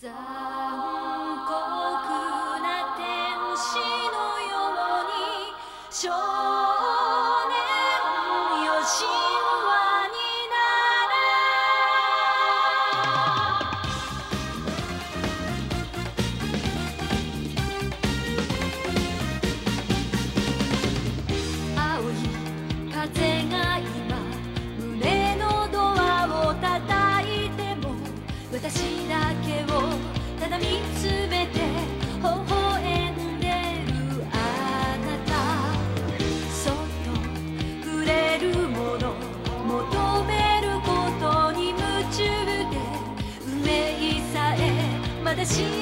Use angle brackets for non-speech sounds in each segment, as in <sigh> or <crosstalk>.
早。Yes.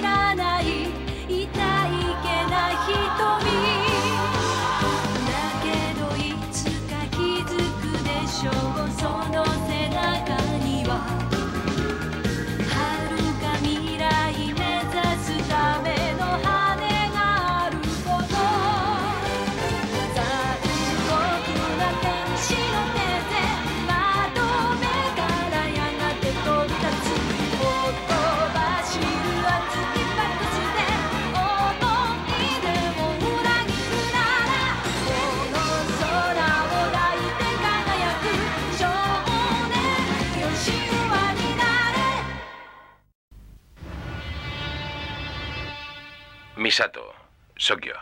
Misato, sóc jo.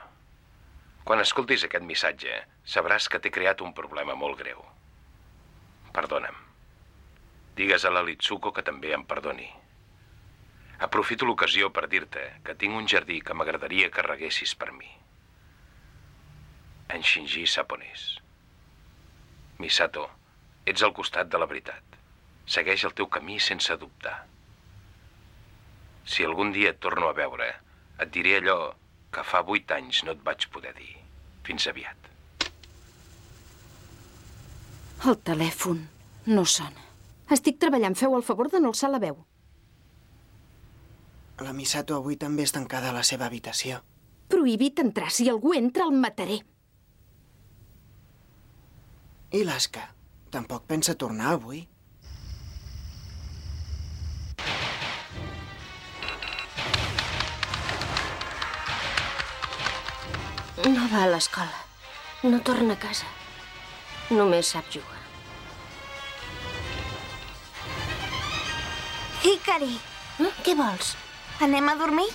Quan escoltis aquest missatge, sabràs que t'he creat un problema molt greu. Perdona'm. Digues a la Litsuko que també em perdoni. Aprofito l'ocasió per dir-te que tinc un jardí que m'agradaria que reguessis per mi. En Shinji Saponis. Misato, ets al costat de la veritat. Segueix el teu camí sense dubtar. Si algun dia et torno a veure, et diré allò que fa vuit anys no et vaig poder dir. Fins aviat. El telèfon no sona. Estic treballant. Feu el favor de no alçar la veu. La Misato avui també és tancada a la seva habitació. Prohibit entrar. Si algú entra, el mataré. I l'Aska? Tampoc pensa tornar avui? No va a l'escola. No torna a casa. Només sap jugar. Hikari, Eh? Què vols? anem a dormir?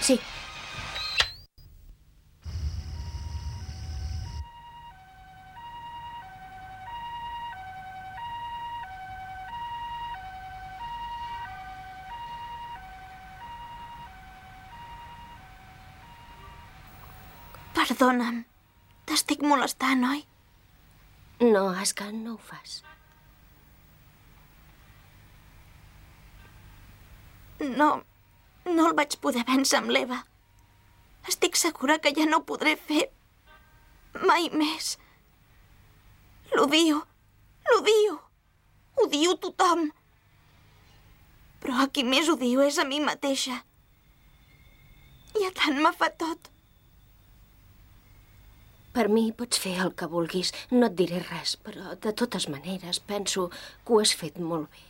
Sí. Perdona'm. T'estic molestant, oi? No, Aska, no ho fas. No, no el vaig poder vèncer amb l'Eva. Estic segura que ja no ho podré fer mai més. L'odio, l'odio, odio tothom. Però a qui més odio és a mi mateixa. I a tant me fa tot. Per mi pots fer el que vulguis. No et diré res, però de totes maneres penso que ho has fet molt bé.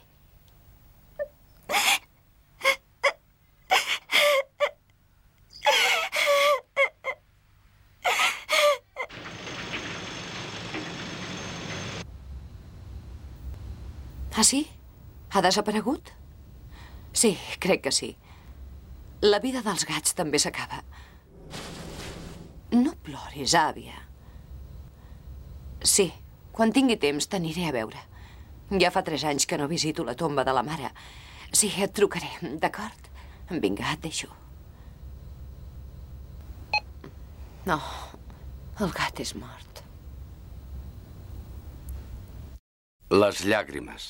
Ah, sí? Ha desaparegut? Sí, crec que sí. La vida dels gats també s'acaba. No ploris, àvia. Sí, quan tingui temps t'aniré a veure. Ja fa tres anys que no visito la tomba de la mare. Sí, et trucaré, d'acord? Vinga, et deixo. No, el gat és mort. Les llàgrimes.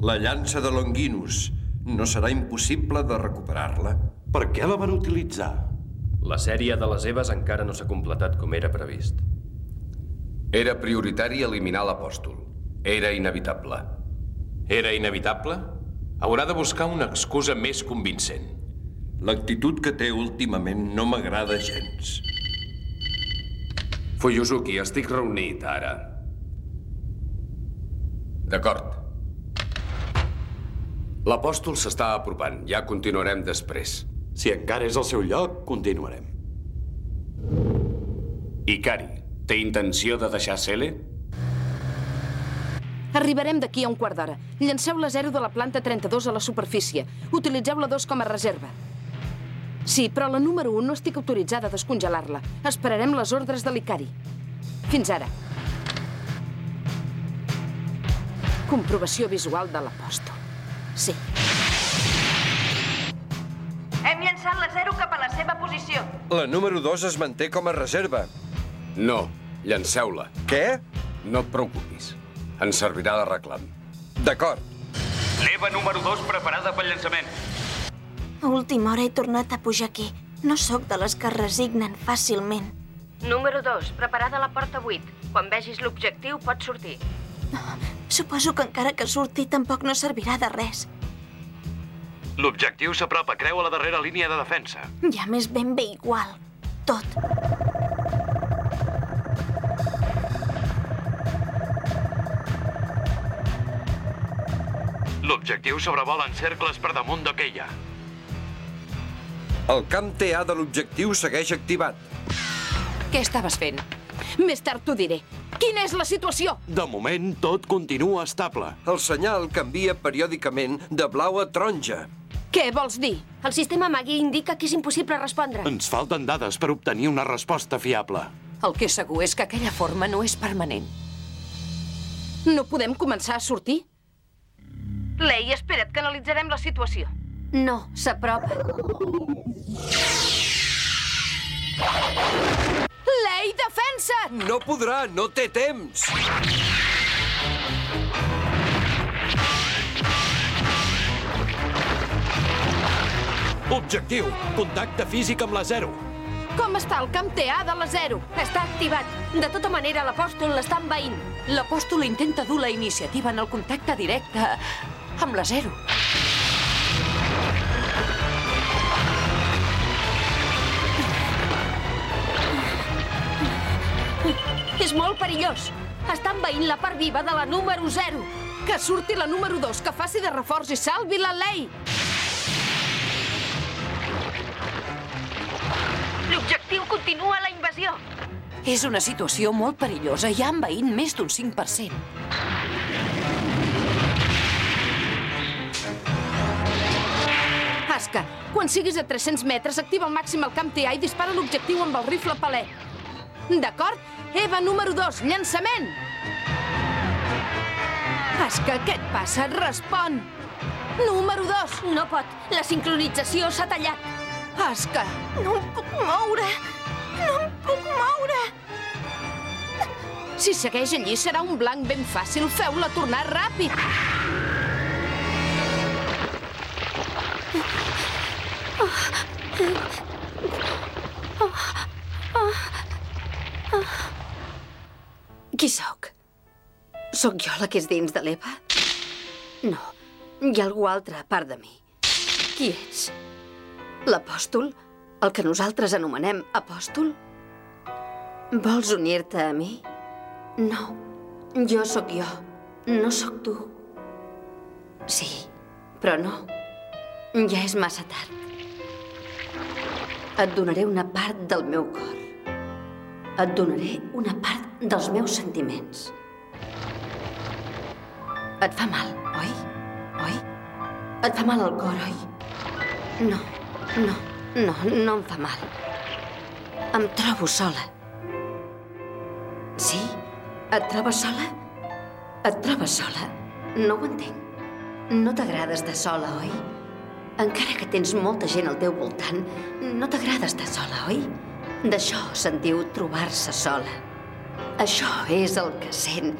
La llança de Longinus. No serà impossible de recuperar-la. Per què la van utilitzar? La sèrie de les Eves encara no s'ha completat com era previst. Era prioritari eliminar l'apòstol. Era inevitable. Era inevitable? Haurà de buscar una excusa més convincent. L'actitud que té últimament no m'agrada gens. Fuyuzuki, estic reunit ara. D'acord. L'apòstol s'està apropant. Ja continuarem després. Si encara és al seu lloc, continuarem. Icari, té intenció de deixar Cele? Arribarem d'aquí a un quart d'hora. Llanceu la 0 de la planta 32 a la superfície. Utilitzeu la 2 com a reserva. Sí, però la número 1 no estic autoritzada a descongelar-la. Esperarem les ordres de l'Icari. Fins ara. Comprovació visual de l'apòstol. Sí. Hem llançat la 0 cap a la seva posició. La número 2 es manté com a reserva. No, llanceu-la. Què? No et preocupis. Ens servirà de reclam. D'acord. L'Eva número 2 preparada pel llançament. A última hora he tornat a pujar aquí. No sóc de les que es resignen fàcilment. Número 2, preparada la porta 8. Quan vegis l'objectiu, pots sortir. Suposo que encara que surti tampoc no servirà de res. L'objectiu s'apropa, creu a la darrera línia de defensa. Ja m'és ben bé igual. Tot. L'objectiu sobrevola en cercles per damunt d'Oqueia. El camp TA de l'objectiu segueix activat. Què estaves fent? Més tard t'ho diré. Quina és la situació? De moment, tot continua estable. El senyal canvia periòdicament de blau a taronja. Què vols dir? El sistema Magui indica que és impossible respondre. Ens falten dades per obtenir una resposta fiable. El que és segur és que aquella forma no és permanent. No podem començar a sortir? Lei, espera't que analitzarem la situació. No, s'apropa. Lei, defensa't! No podrà, no té temps. Objectiu, contacte físic amb la 0. Com està el camp TA de la 0? Està activat. De tota manera, l'apòstol l'està envaint. L'apòstol intenta dur la iniciativa en el contacte directe amb la 0. És molt perillós. Està envaint la part viva de la número 0. Que surti la número 2, que faci de reforç i salvi la Lei. Continua la invasió. És una situació molt perillosa i ha envaït més d'un 5%. Aska, quan siguis a 300 metres, activa al màxim el camp TA i dispara l'objectiu amb el rifle palet. D'acord? Eva número 2, llançament! Aska, què et passa? Respon! Número 2! No pot. La sincronització s'ha tallat. Aska! No em puc moure! No em puc moure! Si segueix allí serà un blanc ben fàcil. Feu-la tornar ràpid. Qui sóc? Sóc jo la que és dins de l'Eva? No, hi ha algú altre a part de mi. Qui ets? L'apòstol? El que nosaltres anomenem apòstol? Vols unir-te a mi? No, jo sóc jo, no sóc tu. Sí, però no. Ja és massa tard. Et donaré una part del meu cor. Et donaré una part dels meus sentiments. Et fa mal, oi? Oi? Et fa mal el cor, oi? No, no, no, no em fa mal. Em trobo sola. Sí? Et trobes sola? Et trobes sola? No ho entenc. No t'agrada estar sola, oi? Encara que tens molta gent al teu voltant, no t'agrada estar sola, oi? D'això se'n diu trobar-se sola. Això és el que sent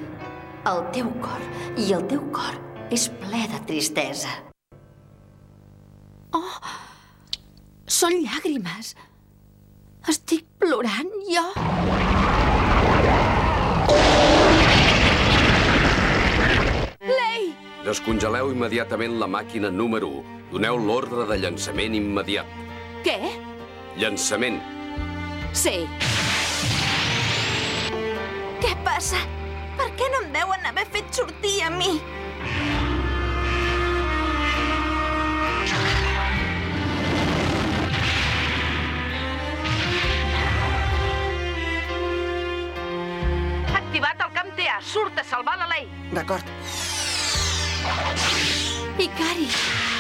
el teu cor, i el teu cor és ple de tristesa. Oh, són llàgrimes. Estic plorant, jo. Lei! Descongeleu immediatament la màquina número 1. Doneu l'ordre de llançament immediat. Què? Llançament. Sí. Què passa? Per què no em deuen haver fet sortir a mi? salvar la lei. D'acord. Icari!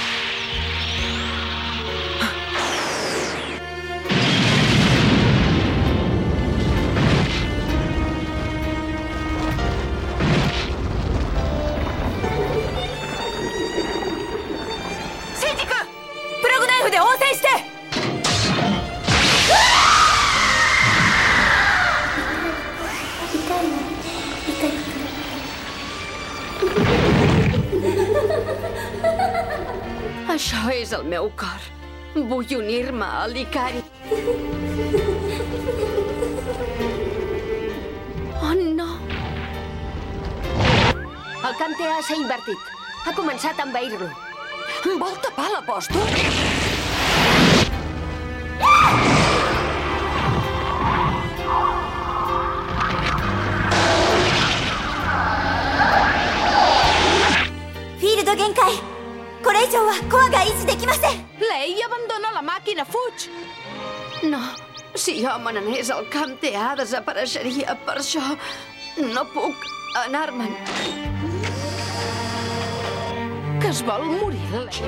Meu cor. Vull unir-me a l'Icari. Oh, no. El camp TA s'ha invertit. Ha començat a envair-lo. Vol tapar l'apòstol? Field 以上はコアが維持できません Lei, abandona la màquina, fuig! No, si jo me n'anés al camp TA desapareixeria. Per això no puc anar-me'n. Que es vol morir, Lei.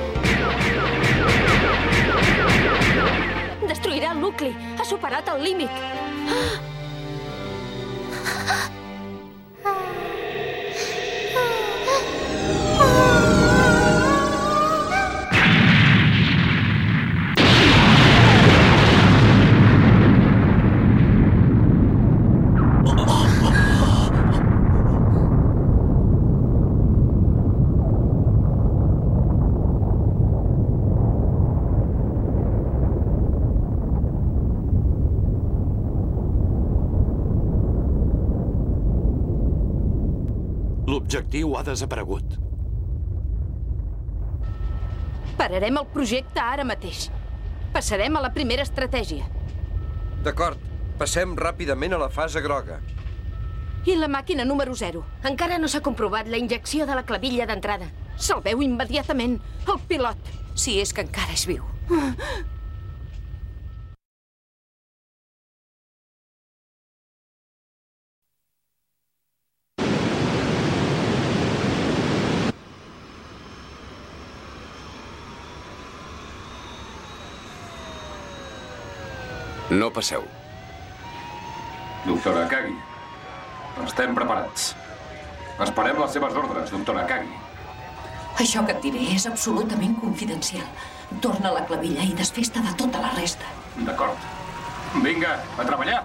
Destruirà el nucli. Ha superat el límit. L'objectiu ha desaparegut. Pararem el projecte ara mateix. Passarem a la primera estratègia. D'acord, passem ràpidament a la fase groga. I la màquina número 0? Encara no s'ha comprovat la injecció de la clavilla d'entrada. Salveu immediatament el pilot. Si és que encara és viu. No passeu. Doctora Kagi, estem preparats. Esperem les seves ordres, doctora Kagi. Això que et diré és absolutament confidencial. Torna la clavilla i desfesta de tota la resta. D'acord. Vinga, a treballar!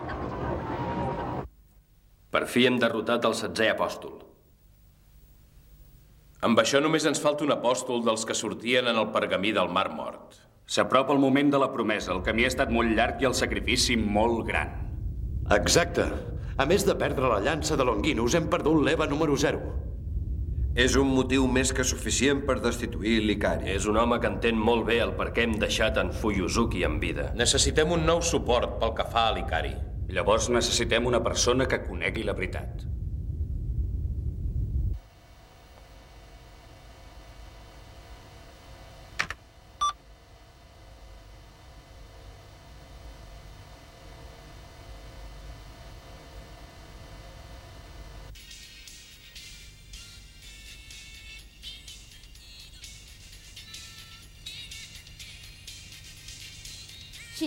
Per fi hem derrotat el setzè apòstol. Amb això només ens falta un apòstol dels que sortien en el pergamí del Mar Mort. S'apropa el moment de la promesa. El camí ha estat molt llarg i el sacrifici molt gran. Exacte. A més de perdre la llança de Longinus, hem perdut l'Eva número 0. És un motiu més que suficient per destituir l'Icari. És un home que entén molt bé el per què hem deixat en Fuyuzuki en vida. Necessitem un nou suport pel que fa a l'Icari. Llavors necessitem una persona que conegui la veritat.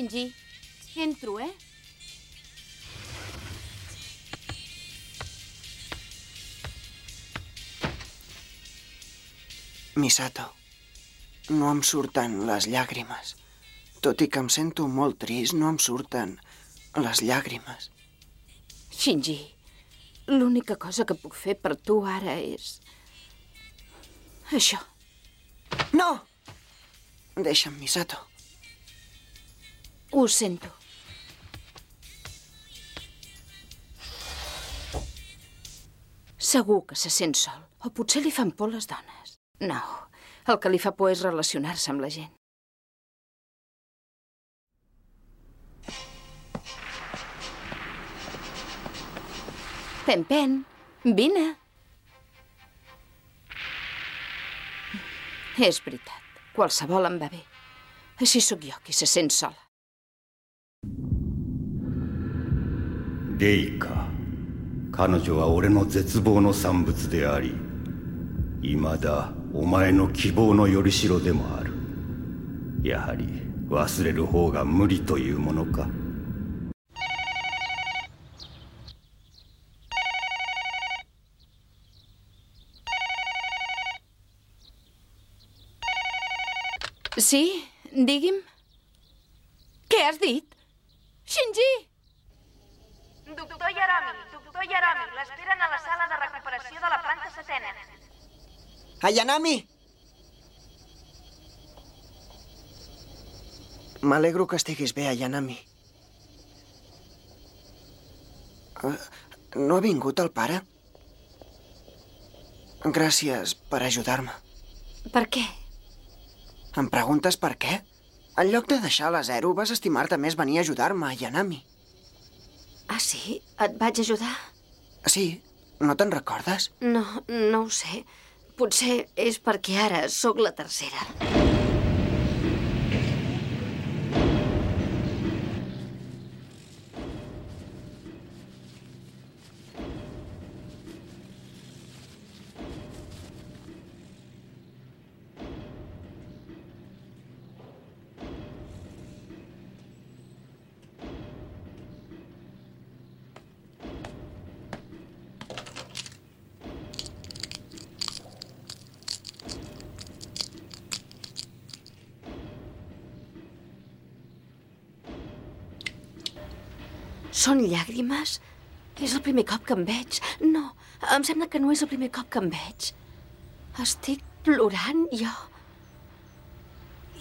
Shinji, entro, eh? Misato, no em surten les llàgrimes. Tot i que em sento molt trist, no em surten les llàgrimes. Shinji, l'única cosa que puc fer per tu ara és... Això. No! Deixa'm, Misato. Ho sento. Segur que se sent sol. O potser li fan por les dones. No, el que li fa por és relacionar-se amb la gent. Pen, pen, vine. És veritat, qualsevol em va bé. Així sóc jo, qui se sent sola. レイカ彼女は俺の絶望の産物であり未だお前の希望のよりしろでもあるやはり忘れる方が無理というものか Sí? Digui'm. Què has dit? Shinji! Doctor Yarami, doctor Yarami, l'esperen a la sala de recuperació de la planta setena. Ayanami! M'alegro que estiguis bé, Ayanami. Eh, No ha vingut el pare? Gràcies per ajudar-me. Per què? Em preguntes per què? En lloc de deixar la zero, vas estimar-te més venir a ajudar-me, Ayanami. Ah, sí? Et vaig ajudar? Sí, no te'n recordes? No, no ho sé. Potser és perquè ara sóc la tercera. Són llàgrimes? És el primer cop que em veig. No, em sembla que no és el primer cop que em veig. Estic plorant, jo.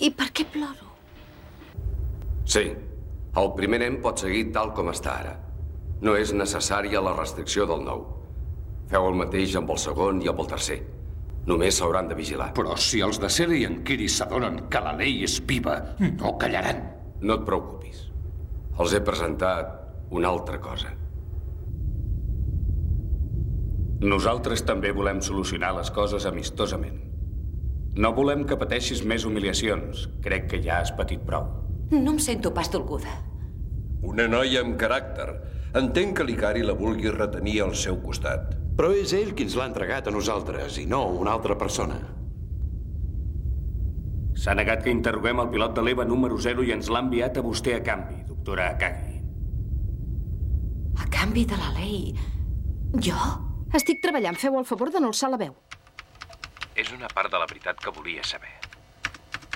I per què ploro? Sí, el primer nen pot seguir tal com està ara. No és necessària la restricció del nou. Feu el mateix amb el segon i amb el tercer. Només s'hauran de vigilar. Però si els de Sere i en Kiri s'adonen que la llei és viva, no callaran. No et preocupis. Els he presentat una altra cosa. Nosaltres també volem solucionar les coses amistosament. No volem que pateixis més humiliacions. Crec que ja has patit prou. No em sento pas dolguda. Una noia amb caràcter. Entenc que l'Icari la vulgui retenir al seu costat. Però és ell qui ens l'ha entregat a nosaltres, i no una altra persona. S'ha negat que interroguem el pilot de l'EVA número 0 i ens l'ha enviat a vostè a canvi, doctora Akagi. A canvi de la llei. Jo? Estic treballant. Feu el favor de no alçar la veu. És una part de la veritat que volia saber.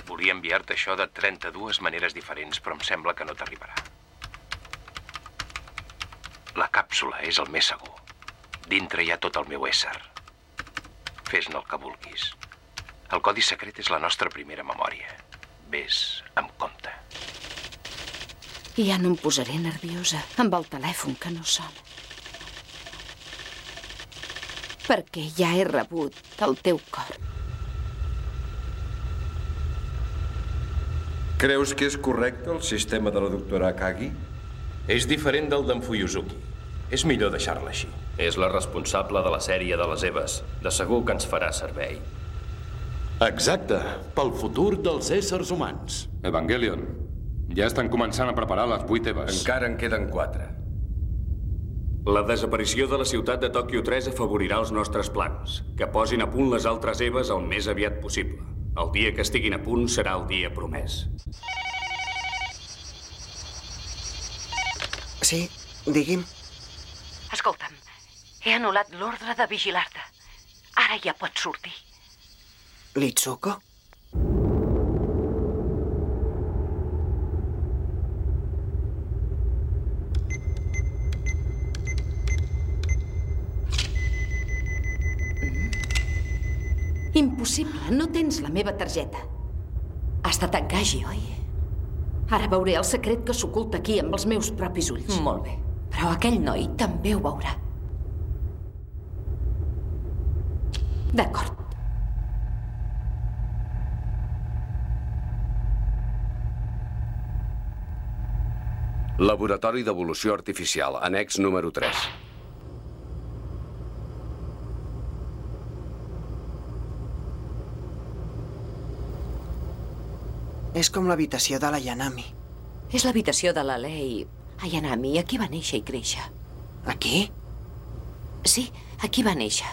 Volia enviar-te això de 32 maneres diferents, però em sembla que no t'arribarà. La càpsula és el més segur. Dintre hi ha tot el meu ésser. Fes-ne el que vulguis. El codi secret és la nostra primera memòria. Ves amb compte. I ja no em posaré nerviosa amb el telèfon que no sona. Perquè ja he rebut el teu cor. Creus que és correcte el sistema de la doctora Akagi? És diferent del d'en Fuyuzuki. És millor deixar-la així. És la responsable de la sèrie de les Eves. De segur que ens farà servei. Exacte, pel futur dels éssers humans. Evangelion, ja estan començant a preparar les vuit Eves. Encara en queden quatre. La desaparició de la ciutat de Tòquio 3 afavorirà els nostres plans. Que posin a punt les altres Eves el més aviat possible. El dia que estiguin a punt serà el dia promès. Sí, digui'm. Escolta'm, he anul·lat l'ordre de vigilar-te. Ara ja pots sortir. Litsuko? Impossible, no tens la meva targeta. Ha estat en Gaji, oi? Ara veuré el secret que s'oculta aquí amb els meus propis ulls. Molt bé. Però aquell noi també ho veurà. D'acord. Laboratori d'Evolució Artificial, annex número 3. És com l'habitació de la Yanami. És l'habitació de la Lei Ayanami. Aquí va néixer i créixer. Aquí? Sí, aquí va néixer.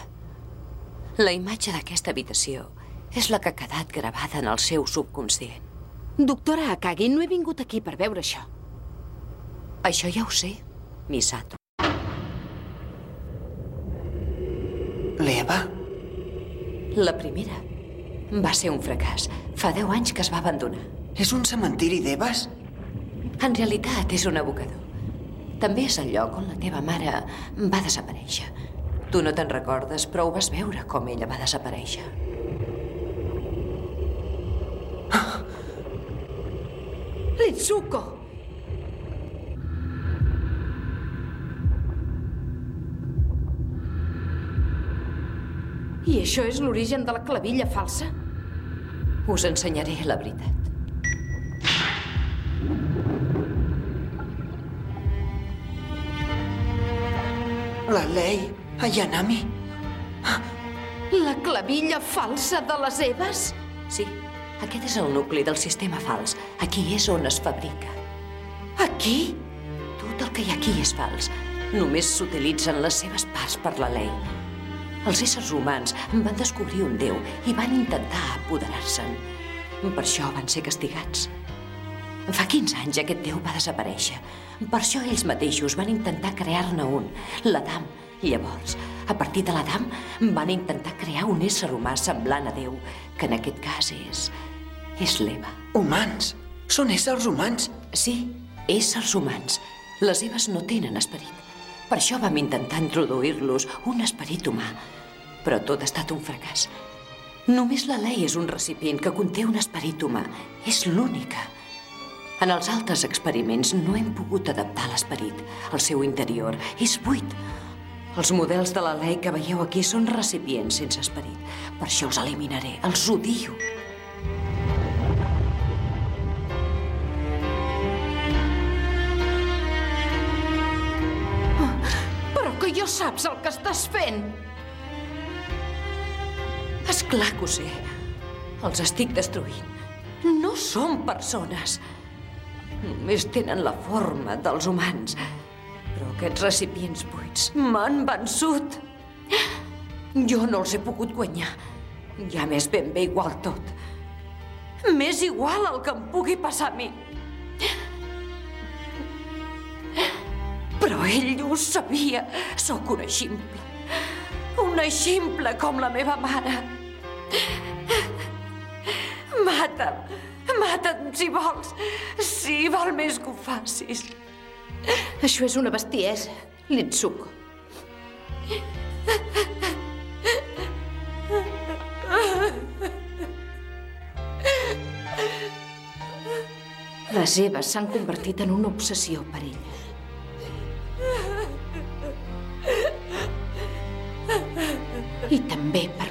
La imatge d'aquesta habitació és la que ha quedat gravada en el seu subconscient. Doctora Akagi, no he vingut aquí per veure això. Això ja ho sé, Misato. L'Eva? La primera va ser un fracàs. Fa 10 anys que es va abandonar. És un cementiri d'Eves? En realitat és un abocador. També és el lloc on la teva mare va desaparèixer. Tu no te'n recordes, però ho vas veure com ella va desaparèixer. <gasps> Litsuko! I això és l'origen de la clavilla falsa? Us ensenyaré la veritat. La Lei Ayanami? La clavilla falsa de les Eves? Sí, aquest és el nucli del sistema fals. Aquí és on es fabrica. Aquí? Tot el que hi ha aquí és fals. Només s'utilitzen les seves parts per la llei. Els éssers humans van descobrir un déu i van intentar apoderar-se'n. Per això van ser castigats. Fa 15 anys aquest déu va desaparèixer. Per això ells mateixos van intentar crear-ne un, l'Adam. Llavors, a partir de l'Adam, van intentar crear un ésser humà semblant a Déu, que en aquest cas és... és l'Eva. Humans? Són éssers humans? Sí, éssers humans. Les Eves no tenen esperit. Per això vam intentar introduir-los un esperit humà. Però tot ha estat un fracàs. Només la Lei és un recipient que conté un esperit humà. És l'única. En els altres experiments no hem pogut adaptar l'esperit. El seu interior és buit. Els models de la Lei que veieu aquí són recipients sense esperit. Per això els eliminaré. Els odio. Que jo saps el que estàs fent! És clar que ho sé. Els estic destruint. No són persones. Només tenen la forma dels humans. Però aquests recipients buits m'han vençut. Jo no els he pogut guanyar. Ja m'és ben bé igual tot. M'és igual el que em pugui passar a mi. Però ell ho sabia. Sóc una ximple. Una ximple com la meva mare. Mata'm. Mata'm, si vols. Si val més que ho facis. Això és una bestiesa, Litsuko. Les Eves s'han convertit en una obsessió per ella. I també per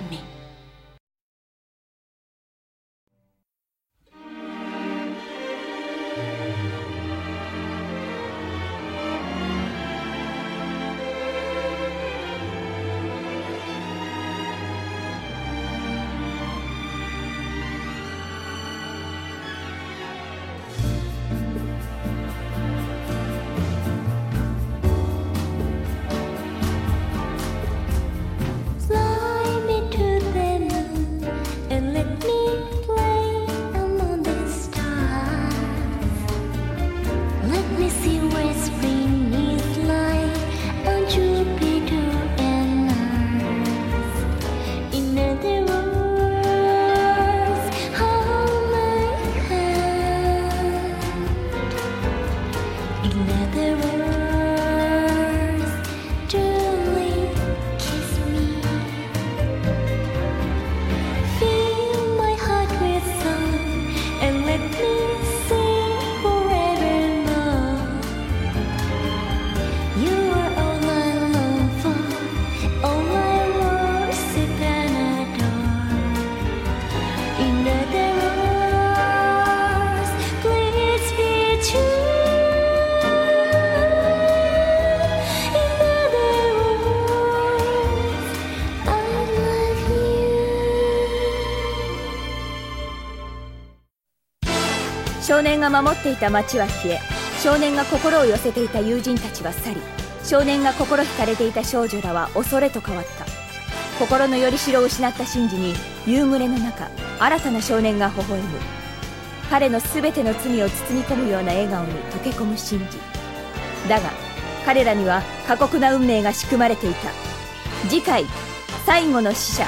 年が守っていた町は消え少年が心を寄せていた友人たちは去り少年が心惹かれていた少女らは恐れと変わった。心のよりしろを失ったシンジに夕暮れの中新たな少年が微笑む。彼の全ての罪を包み込むような笑顔に溶け込むシンジだが彼らには過酷な運命が仕組まれていた。次回最後の死者